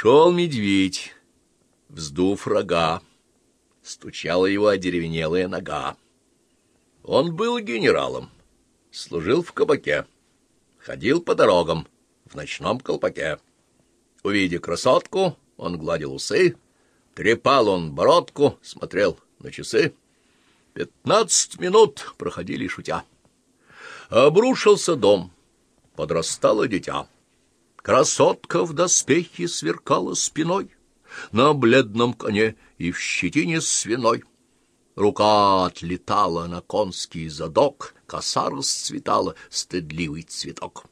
Шел медведь, вздув рога, стучала его одеревенелая нога. Он был генералом, служил в кабаке, ходил по дорогам в ночном колпаке. Увидя красотку, он гладил усы, трепал он бородку, смотрел на часы. Пятнадцать минут проходили шутя. Обрушился дом, подрастало дитя. Красотка в доспехе сверкала спиной, На бледном коне и в щетине свиной. Рука отлетала на конский задок, Коса расцветала, стыдливый цветок.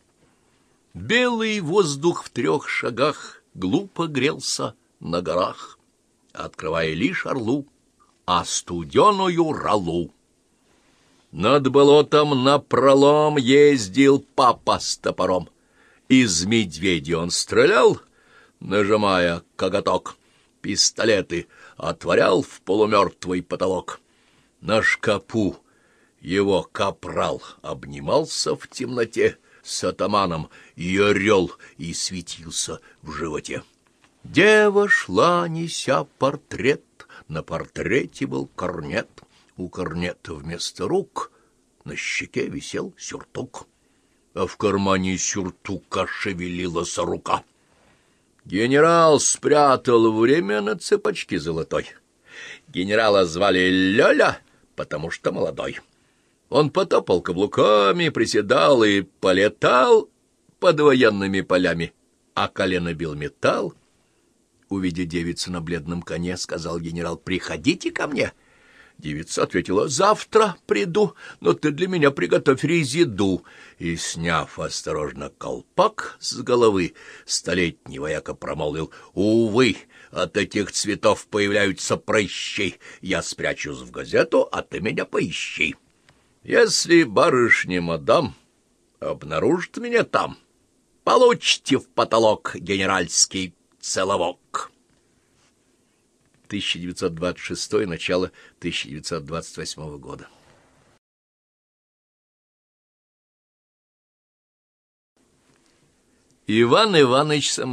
Белый воздух в трех шагах Глупо грелся на горах, Открывая лишь орлу, А студеную ралу. Над болотом напролом ездил папа с топором. Из медведя он стрелял, нажимая коготок. Пистолеты отворял в полумертвый потолок. На шкапу его капрал обнимался в темноте с атаманом, и орел и светился в животе. Дева шла, неся портрет, на портрете был корнет, у корнета вместо рук на щеке висел сюртук а в кармане сюртука шевелилась рука. Генерал спрятал время на цепочке золотой. Генерала звали Лёля, потому что молодой. Он потопал каблуками, приседал и полетал под военными полями, а колено бил металл. Увидя девицу на бледном коне, сказал генерал, «Приходите ко мне». Девица ответила, «Завтра приду, но ты для меня приготовь резиду». И, сняв осторожно колпак с головы, столетний вояка промолвил, «Увы, от этих цветов появляются прыщи. Я спрячусь в газету, а ты меня поищи. Если барышня мадам обнаружит меня там, получите в потолок генеральский целовок». 1926 начало 1928 года. Иван Иванович Самовар